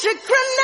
Get!